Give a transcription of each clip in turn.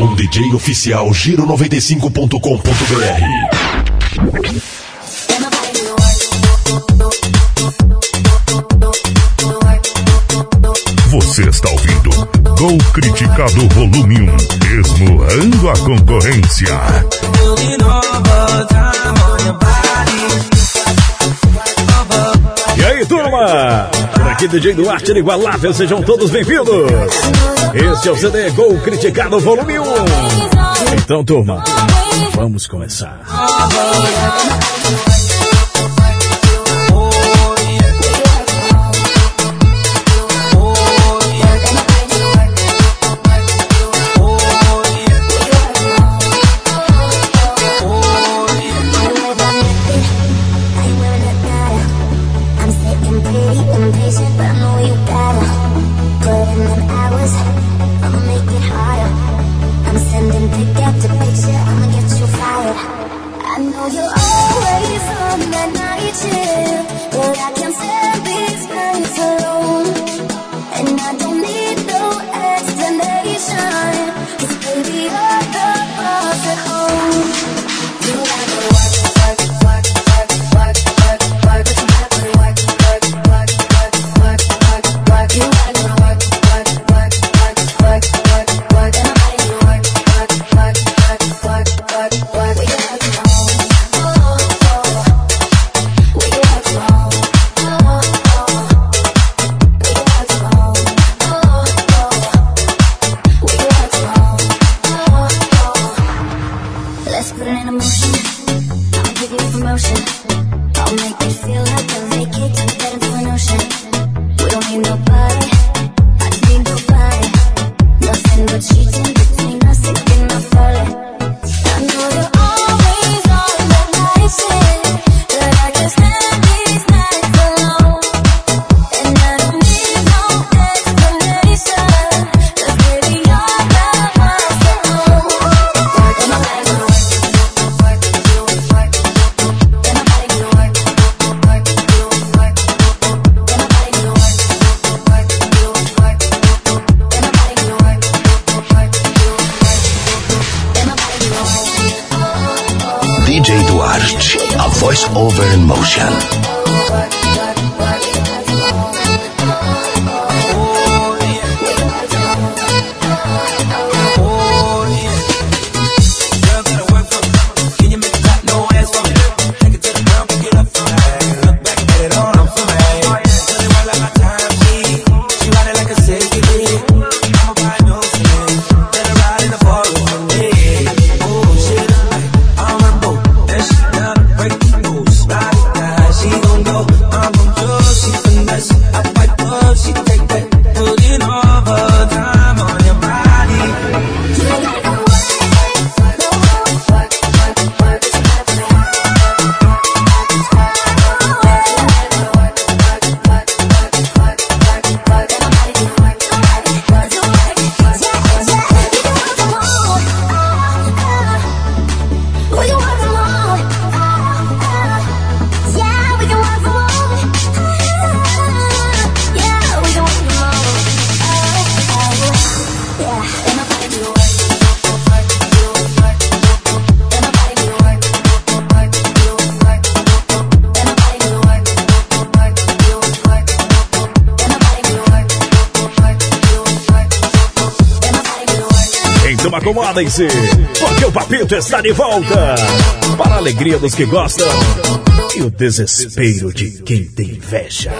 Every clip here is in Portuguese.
Um DJ oficial Giro 95.com.br. Você está ouvindo Gol Criticado Volume 1, esmurrando a concorrência. Aí, turma? Por aqui, DJ Duarte Inigualável, sejam todos bem-vindos. Este é o CD Gol Criticado Volume 1. Então, turma, vamos começar. Acomodem-se, porque o Papito está de volta. Para a alegria dos que gostam e o desespero de quem tem inveja.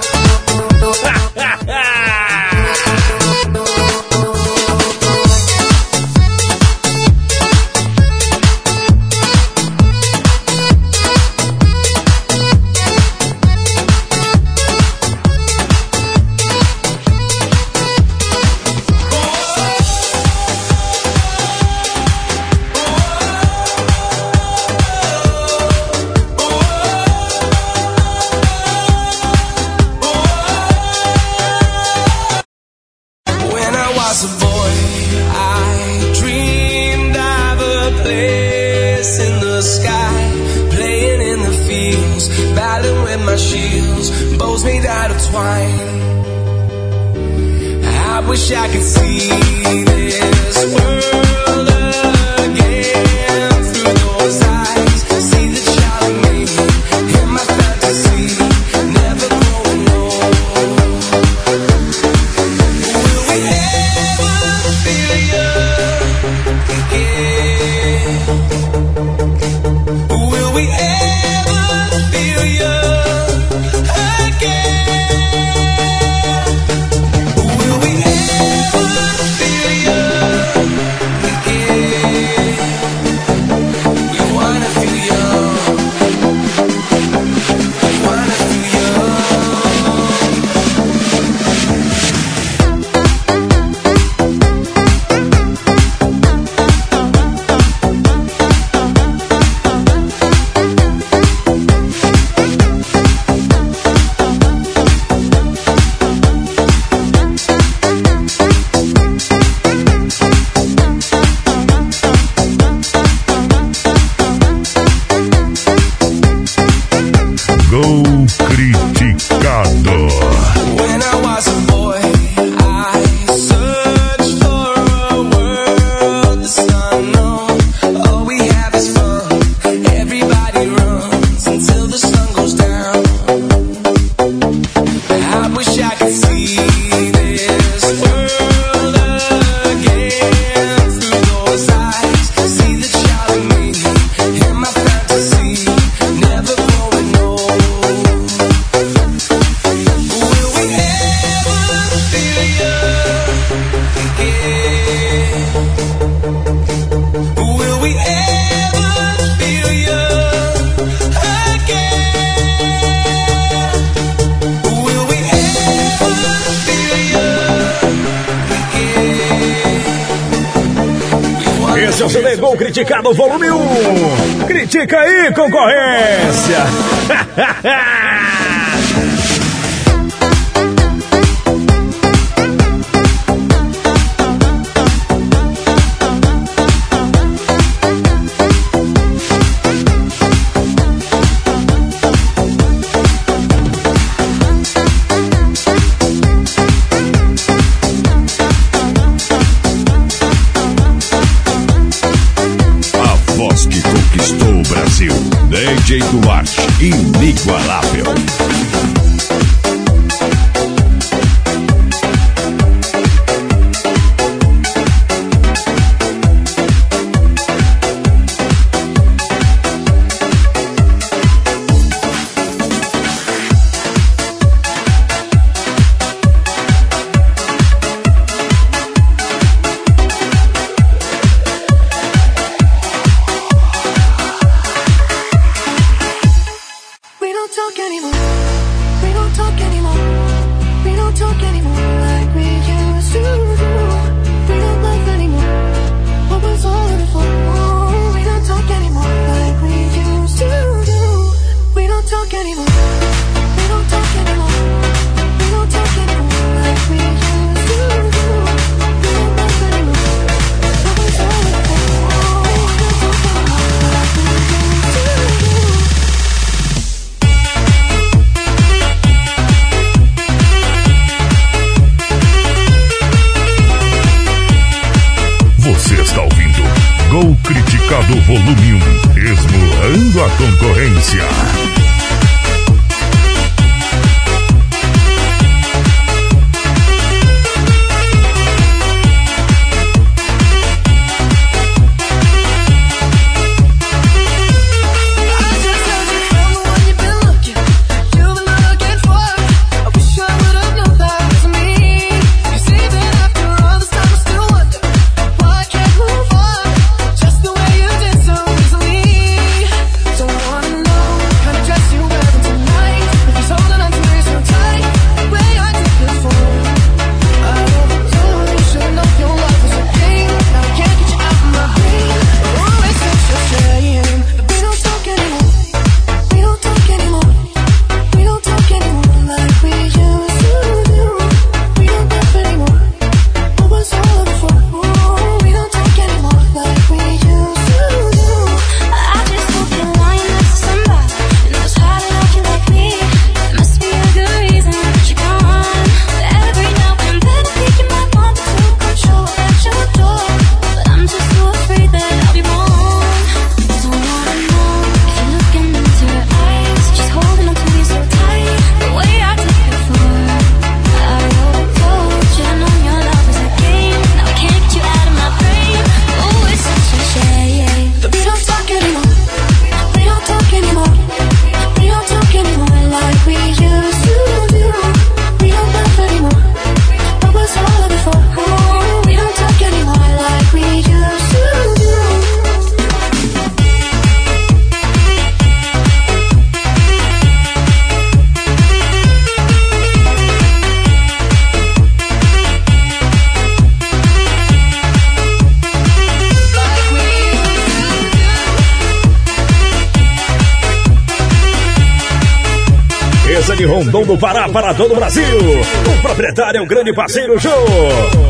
Rondon do Pará para todo o Brasil. O proprietário é o grande parceiro Jô.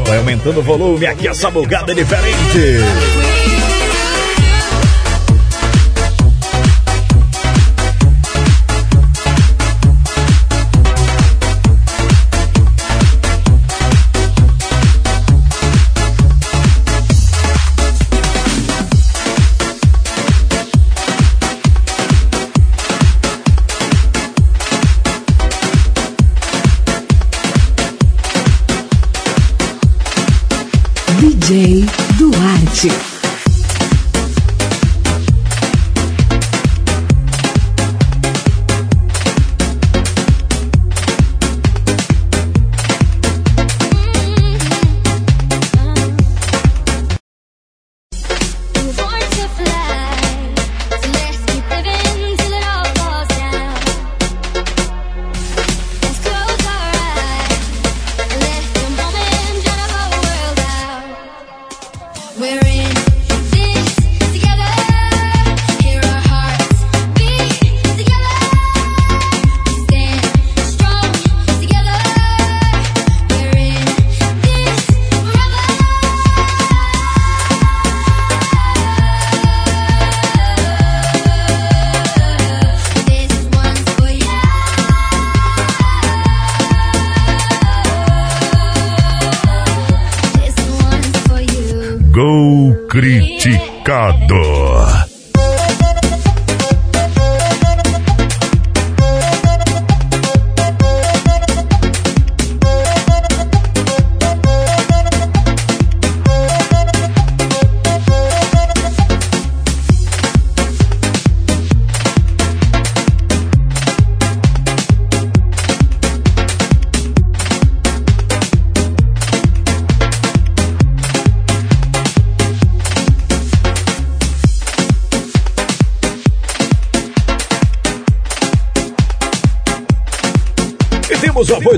Vai aumentando o volume, aqui a sabugada é diferente.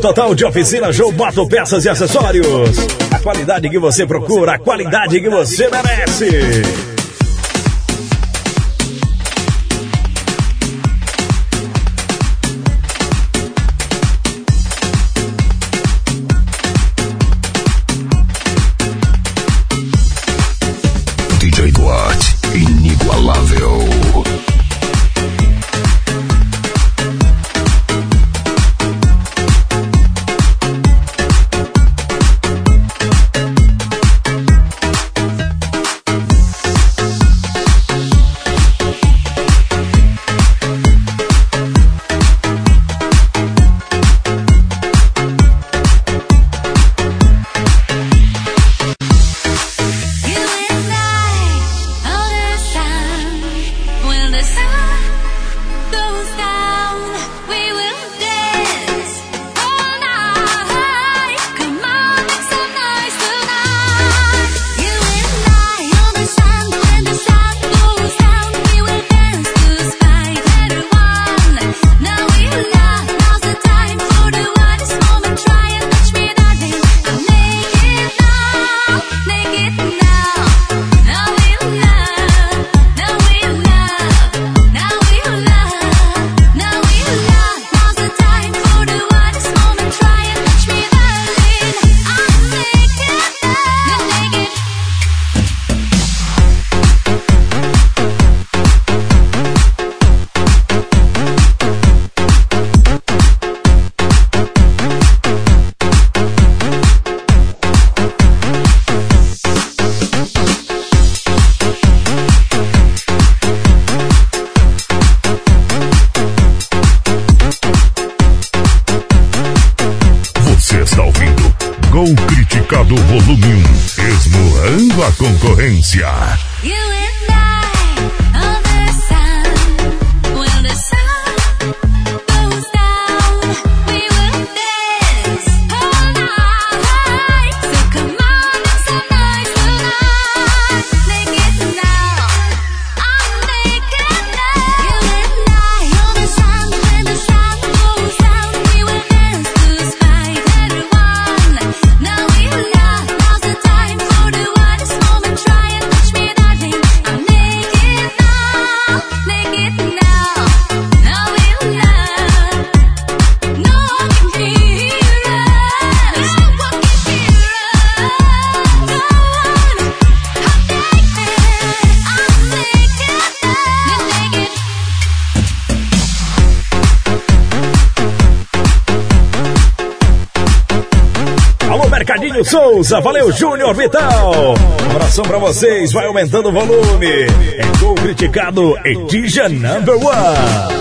Total de oficina João Bato Peças e Acessórios. A qualidade que você procura, a qualidade que você merece. Asia. Souza, valeu Júnior Vital. Um abração pra vocês, vai aumentando o volume. É gol criticado, Edija Number One.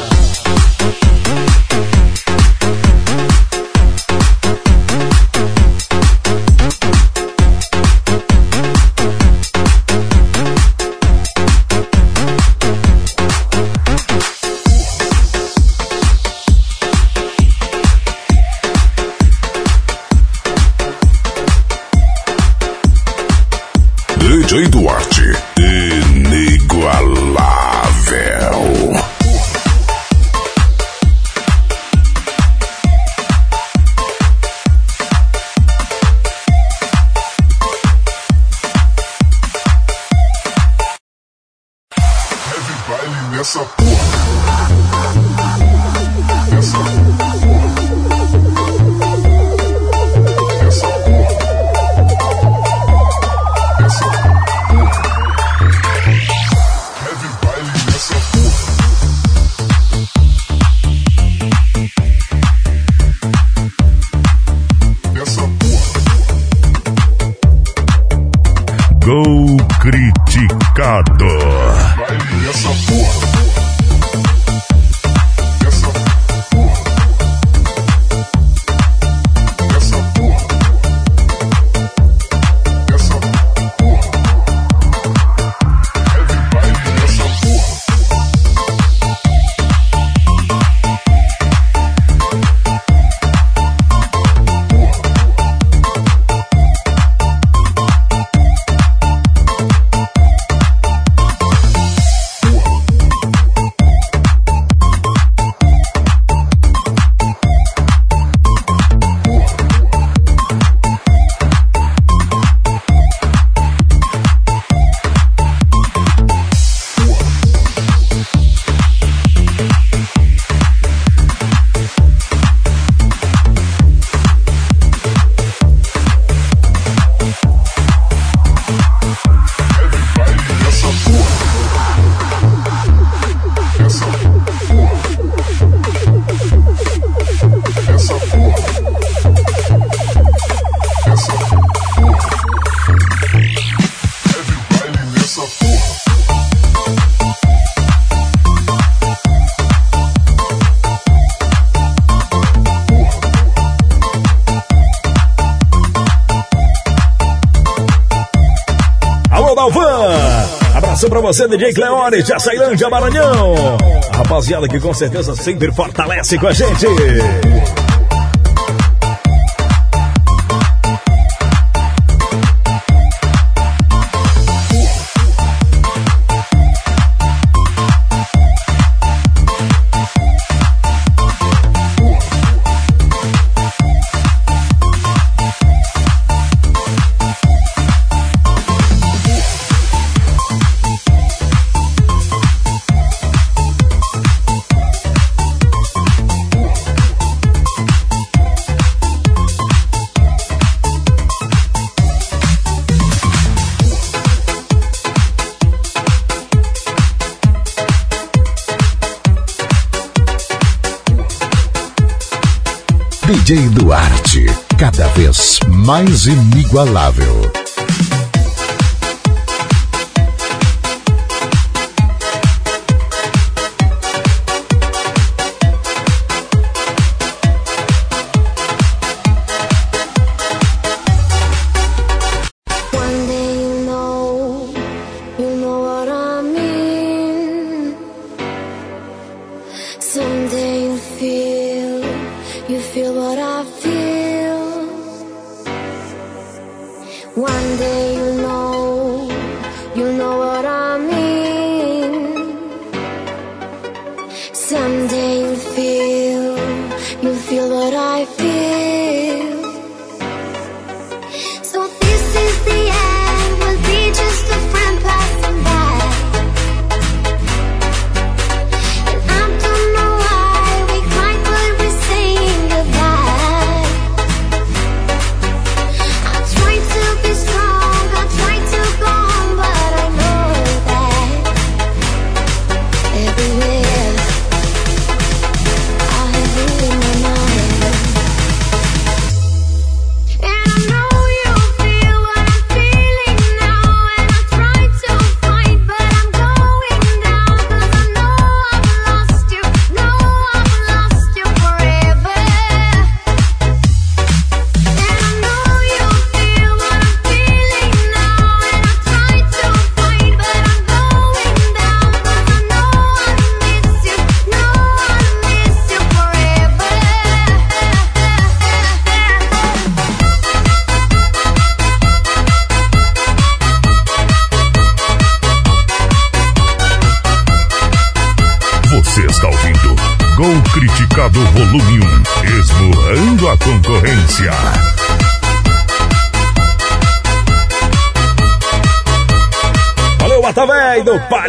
Você, DJ Cleone, de Açailândia, Maranhão. Rapaziada que com certeza sempre fortalece com a gente. DJ Duarte, cada vez mais inigualável.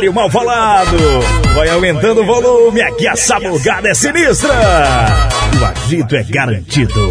Baralho Mal Falado. Vai aumentando o volume, aqui a sabugada é sinistra. O agito é garantido.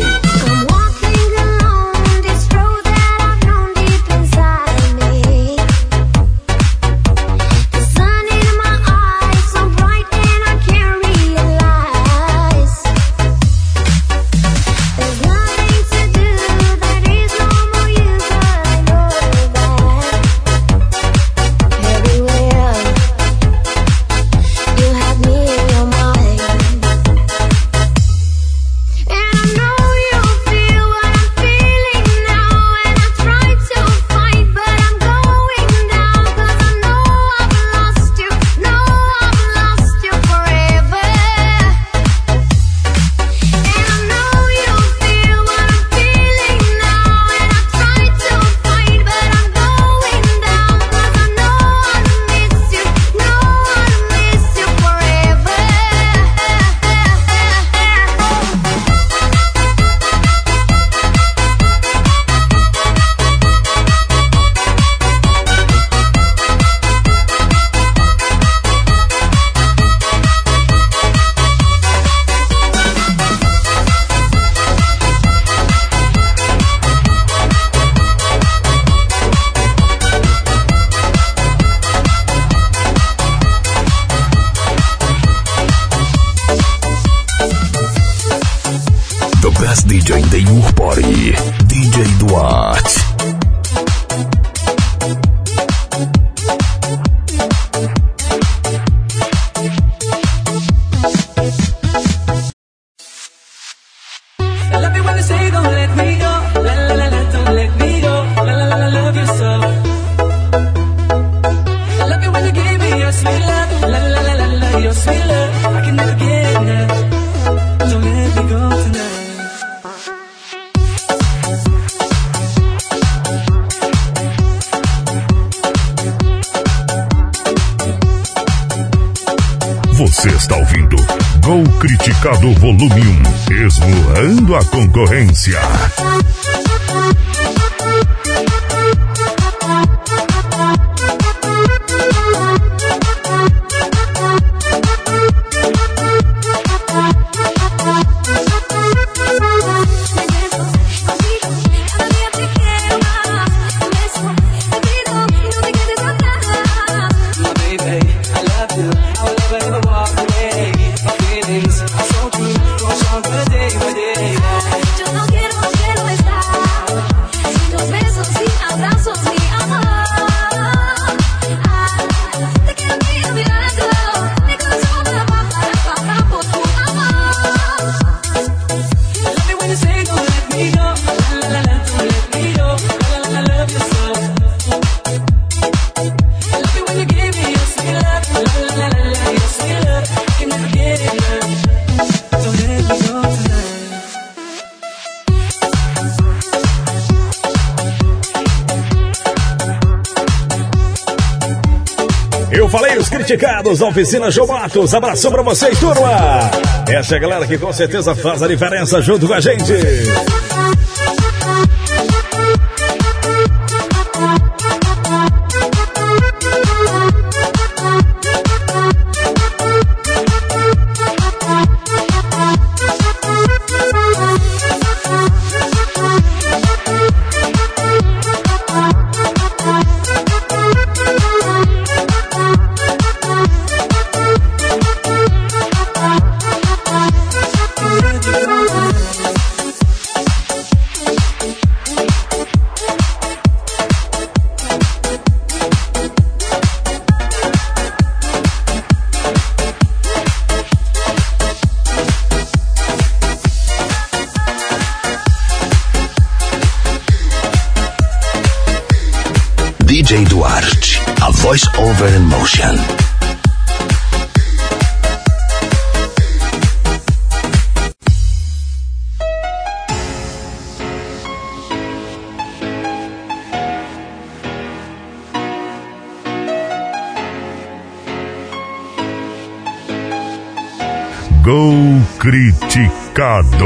Mercado Volume 1, esmurrando a concorrência. Certificados, Oficina João Matos. Abração pra vocês, turma. Essa é a galera que com certeza faz a diferença junto com a gente. Chegou criticado.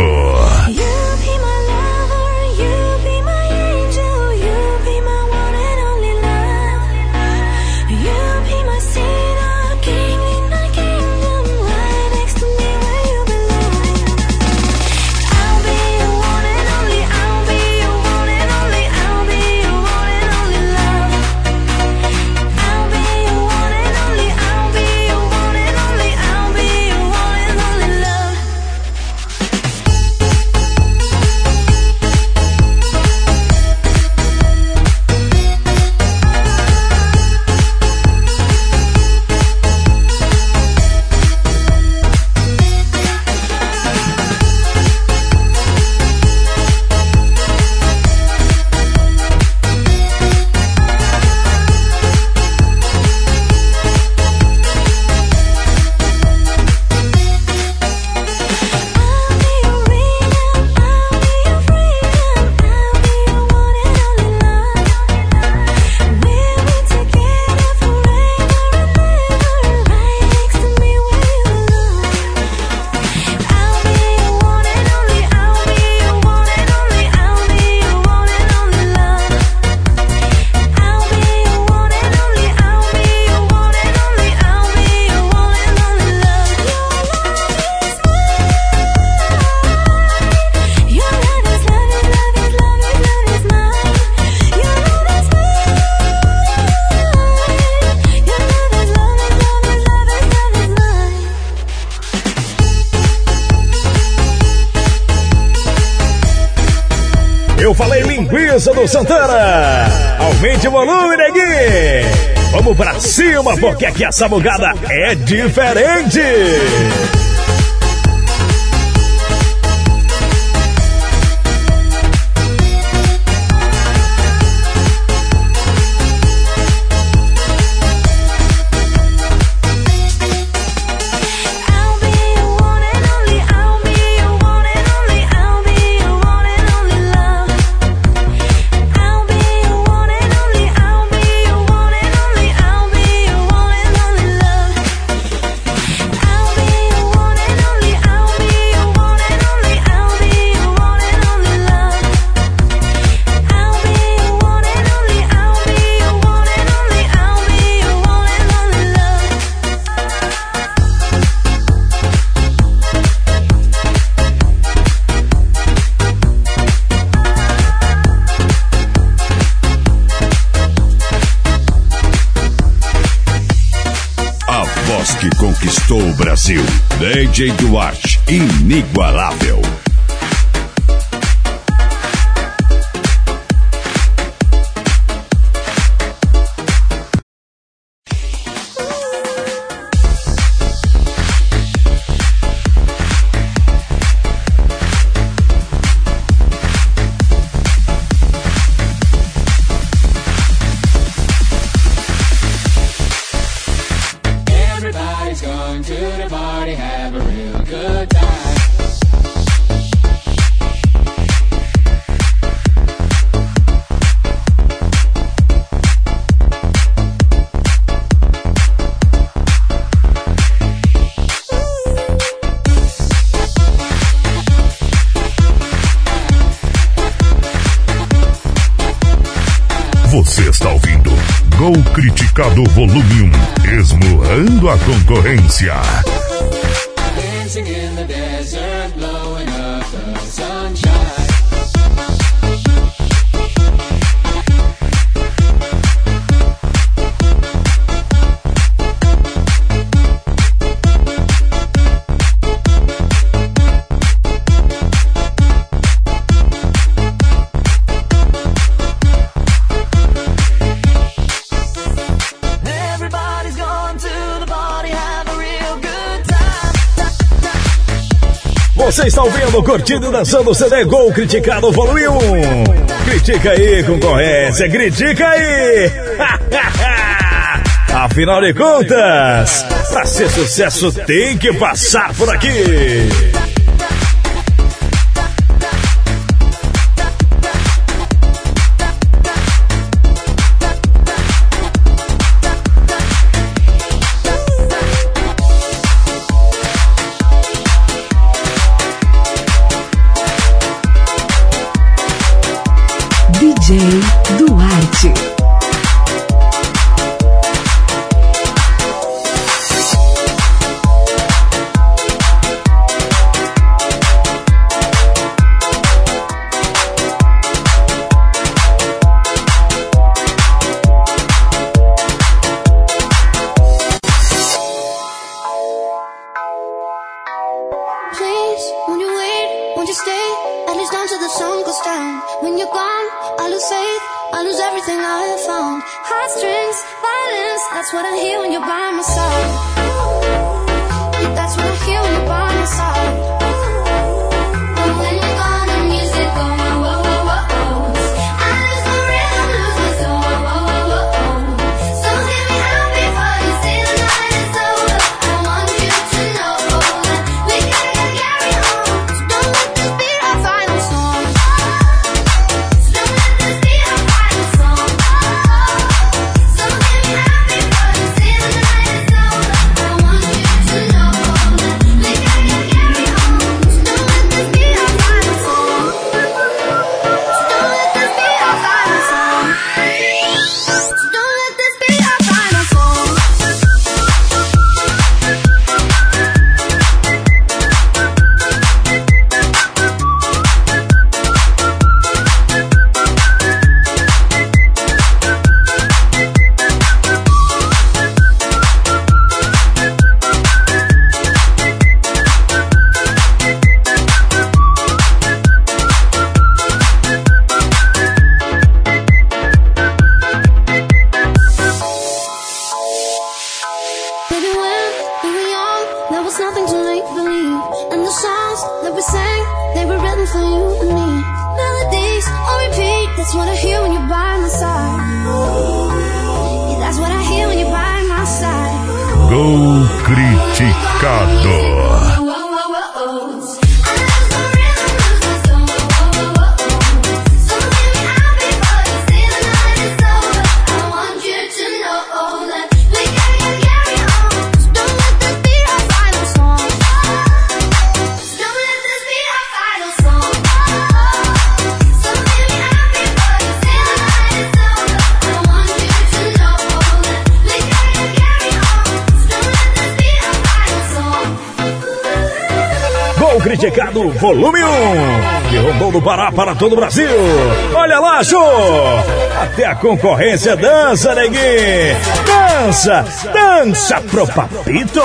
Santana. Aumente o volume, neguinho. Vamos pra cima, porque aqui a sabugada é diferente. voz que conquistou o Brasil. DJ Duarte, inigualável. Mercado Volume 1, esmurrando a concorrência. Você está ouvindo, curtindo, dançando, CD Gol, criticado, evoluiu. Critica aí, concorrência, critica aí. Afinal de contas, para ser sucesso tem que passar por aqui. Duarte. Chegado Volume 1, que rondou do Pará para todo o Brasil. Olha lá, show! Até a concorrência dança, neguinho! Dança, dança pro papito!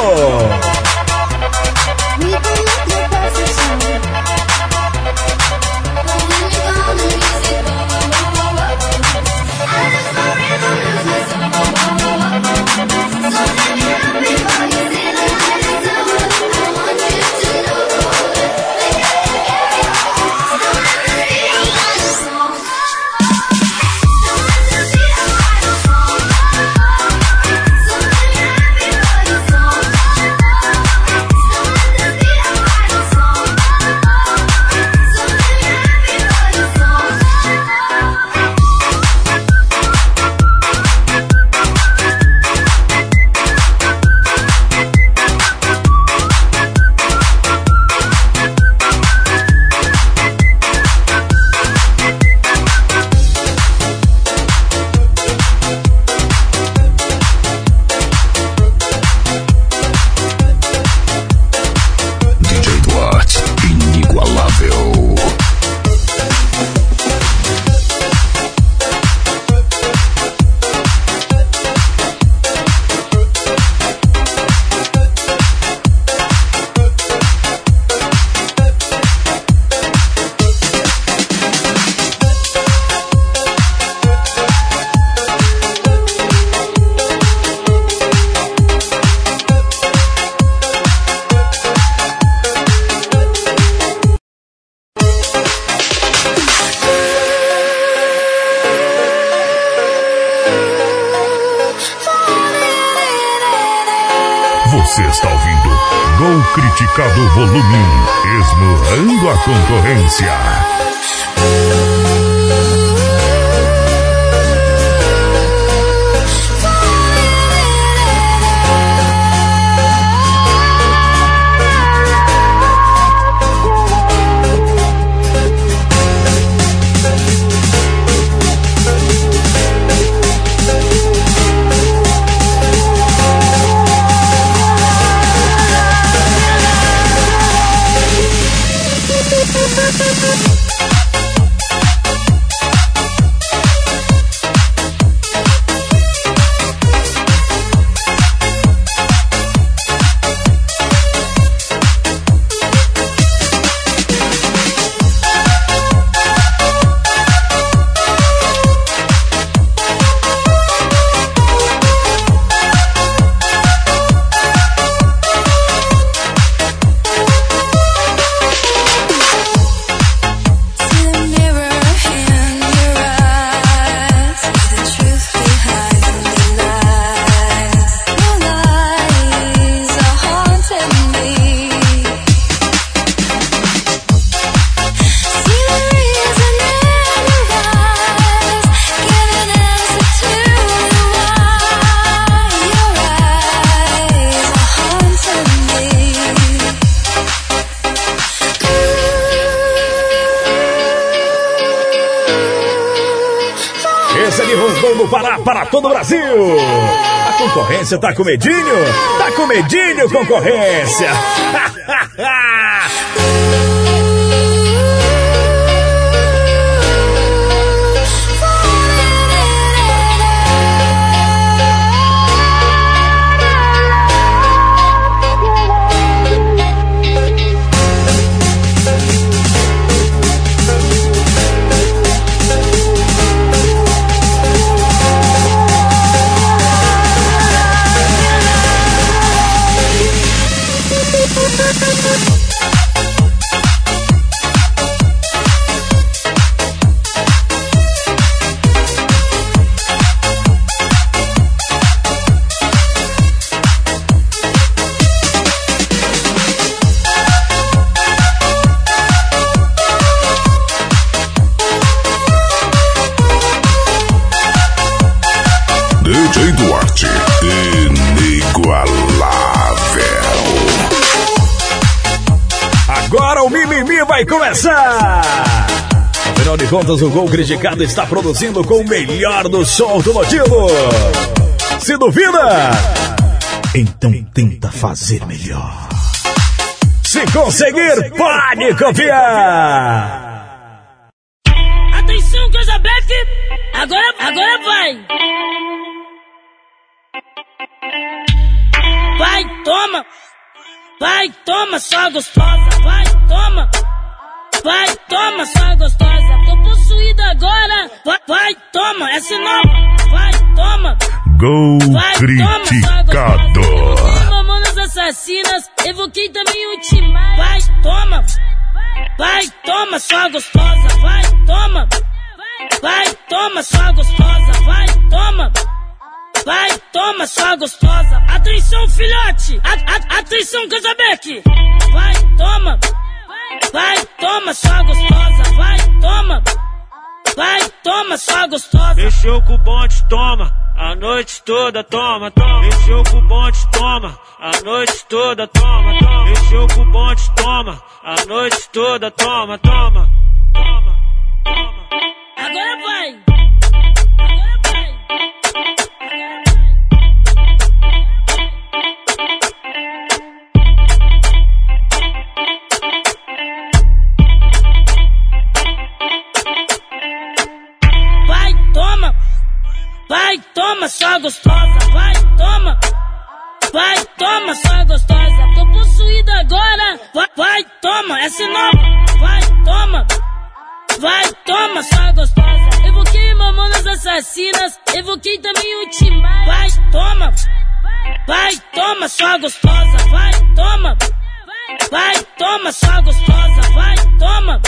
Concorrência tá com medinho? Tá com medinho, concorrência. O Gol Criticado está produzindo com o melhor do som automotivo. Se duvida? Então tenta fazer melhor. Se conseguir, pode copiar! Atenção, coisa black! Agora, agora vai! Vai, toma! Vai, toma, só gostosa! Toma, criticado. gostosa! Mamonas assassinas, evoquei também o Timar! Vai, toma! Vai, toma, só gostosa! Vai, toma! Vai, toma, só gostosa! Vai, toma! Vai, toma, só gostosa. Atenção, filhote. A, a, atenção, Casabeck. Vai, toma. Vai, toma, só gostosa. Vai, toma. Vai, toma, só gostosa. Mexeu com o bonde, toma. A noite toda, toma, toma. Mexeu com o bonde, toma. A noite toda, toma, toma. Mexeu com o bonde, toma. A noite toda, toma, toma. Toma, toma. Agora vai. Agora vai. Agora vai. Vai, toma, só gostosa. Vai, toma. Vai, toma, só gostosa. Tô possuída agora. Vai, vai, toma, essa é nova. Vai, toma. Vai, toma, só gostosa. Evoquei mamonas assassinas. Evoquei também o Timar. Vai, toma. Vai, toma, só gostosa. Vai, toma. Vai, toma, só gostosa. Vai, toma.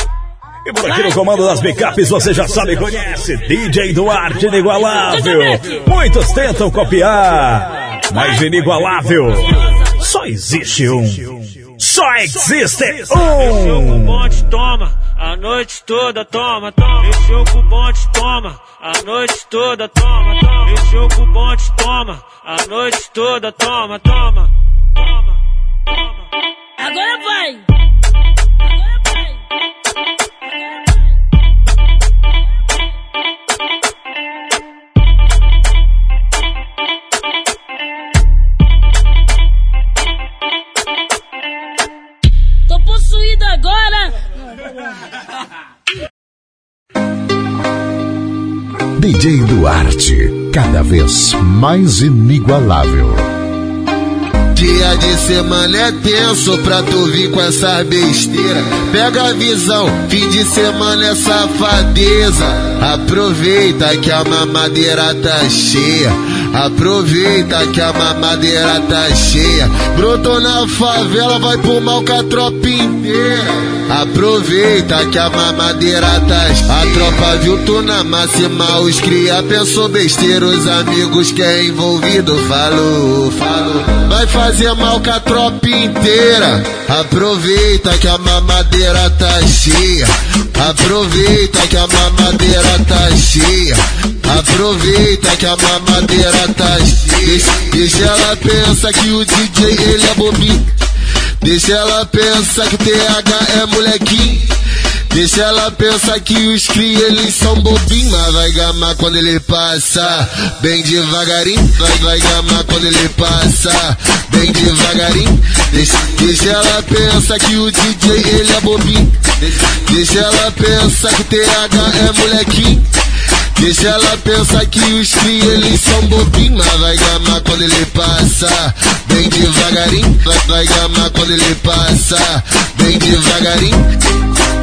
E por aqui no comando das picapes você já sabe e conhece DJ Duarte inigualável. Muitos tentam copiar, mas inigualável. Só existe um. Só existe Mexeu com o um. bonde, toma. A noite toda, toma, toma. Mexeu com o bonde, toma. A noite toda, toma, toma. Mexeu com o bonde, toma. A noite toda, toma, toma. Toma, toma. Agora vai. DJ Duarte, cada vez mais inigualável. Dia de semana é tenso pra tu vir com essa besteira. Pega a visão, fim de semana é safadeza. Aproveita que a mamadeira tá cheia. Aproveita que a mamadeira tá cheia. Brotou na favela, vai pro mal com a tropa inteira. Aproveita que a mamadeira tá. A tropa viu tu na máxima, os cria pensou besteira. Os amigos que é envolvido falou, falou. Vai fazer mal com a tropa inteira. Aproveita que a mamadeira tá cheia. Aproveita que a mamadeira tá cheia. Aproveita que a mamadeira tá cheia. Deixa, ela pensar que o DJ ele é bobinho. Deixa ela pensar que o TH é molequinho. Deixa ela pensar que os cria eles são bobinhos, mas vai gamar quando ele passa. Bem devagarinho, vai, vai gamar quando ele passa. Bem devagarinho. Deixa, deixa ela pensar que o DJ ele é bobinho. Deixa, deixa ela pensar que TH é molequinho. Deixa ela pensar que os cria eles são bobinhos, mas vai gamar quando ele passa. Bem devagarinho, vai, vai gamar quando ele passa. Bem devagarinho.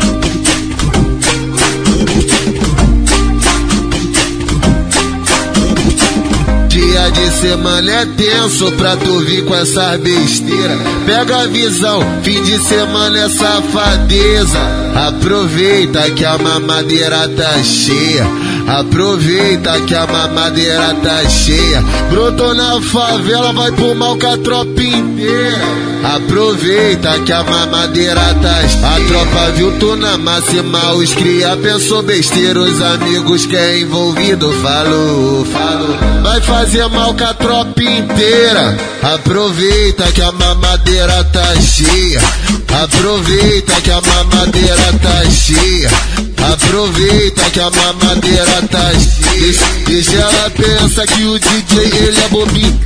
De semana é tenso pra tu vir com essa besteira. Pega a visão, fim de semana é safadeza. Aproveita que a mamadeira tá cheia. Aproveita que a mamadeira tá cheia. Brotou na favela, vai pro mal com a tropa inteira. Aproveita que a mamadeira tá cheia. A tropa viu tu na máxima, os cria pensou besteira. Os amigos que é envolvido falou, falou. Vai fazer mal com a tropa inteira. Aproveita que a mamadeira tá cheia. Aproveita que a mamadeira tá cheia. Aproveita que a mamadeira tá cheia. Deixa, ela pensar que o DJ ele é bobinho.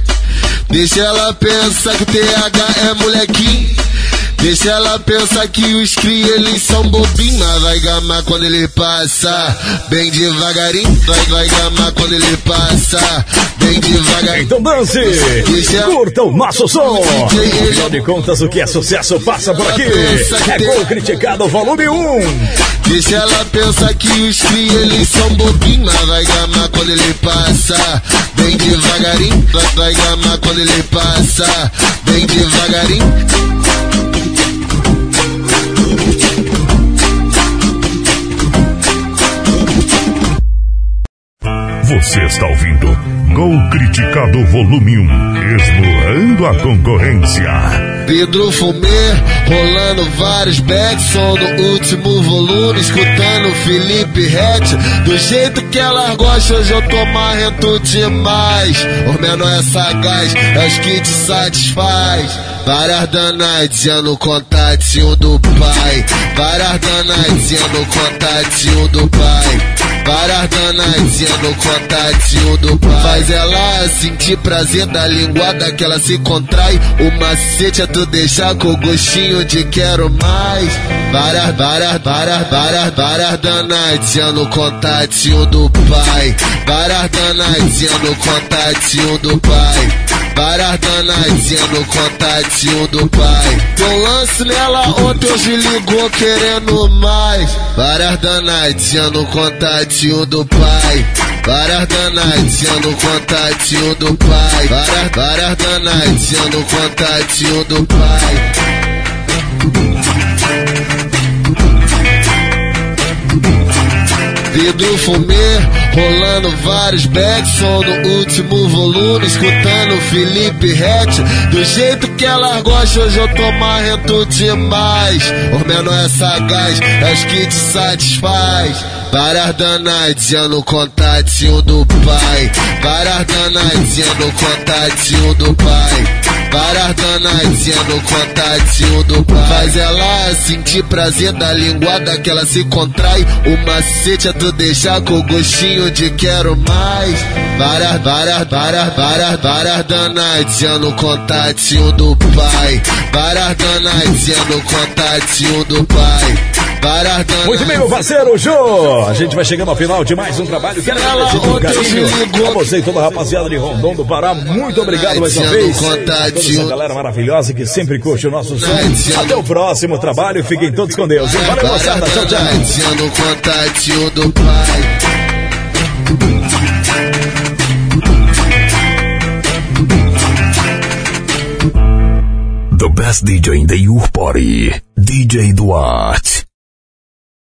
Deixa ela pensar que o TH é molequinho. Deixa ela pensar que os cria eles são bobinhos, mas vai gamar quando ele passa. Bem devagarinho, vai, vai gamar quando ele passa. Bem devagarinho. Então dance! Deixa- Curta o nosso som! Afinal de contas, o que é sucesso passa por aqui. É Gol Criticado Volume 1. Deixa ela pensar que os cria eles são bobinhos, mas vai gamar quando ele passa. Bem devagarinho, vai, vai gamar quando ele passa. Bem devagarinho. Você está ouvindo Gol Criticado Volume 1, esmurrando a concorrência. Pedro Fumê, rolando vários backs, som no último volume, escutando Felipe Rett. Do jeito que ela gosta, hoje eu tô marrento demais. O menor é sagaz, é os que te satisfaz. Várias danadinhas no contatinho do pai. Várias danadinhas no contatinho do pai. Várias danadinhas no contatinho do pai. Faz ela sentir prazer da linguada que ela se contrai. O macete é tu deixar com gostinho de quero mais. Várias, várias, várias, várias, várias danadinhas no contatinho do pai. Várias danadinhas no contatinho do pai. Várias danadinhas no contatinho do pai. Deu lance nela ontem, hoje ligou querendo mais. Várias danadinhas no contatinho do pai. Várias danadinhas no contatinho do pai. Várias, várias danadinhas no contatinho do pai. Vidro fumê, rolando vários backs, som no último volume, escutando Felipe Rett. Do jeito que ela gosta, hoje eu tô marrento demais. O menor é sagaz, é os que te satisfaz. Várias danadinhas no contatinho do pai. Várias danadinhas no contatinho do pai. Várias danadinhas no contatinho do pai. Faz ela sentir prazer da linguada que ela se contrai. O macete é tu deixar com gostinho de quero mais. Várias, várias, várias, várias, várias danadinhas no contatinho do pai. Várias danadinhas no contatinho do pai. Muito bem, meu parceiro Jô. A gente vai chegando ao final de mais um trabalho. Quero agradecer pelo carinho a você e toda a rapaziada de Rondon do Pará. Muito obrigado mais uma vez. A toda essa galera maravilhosa que sempre curte o nosso som. Até o próximo trabalho. Fiquem todos com Deus. hein? Valeu, moçada. Tchau, tchau. danadinha no contatinho do pai. The best DJ in the Youth Party, DJ Duarte.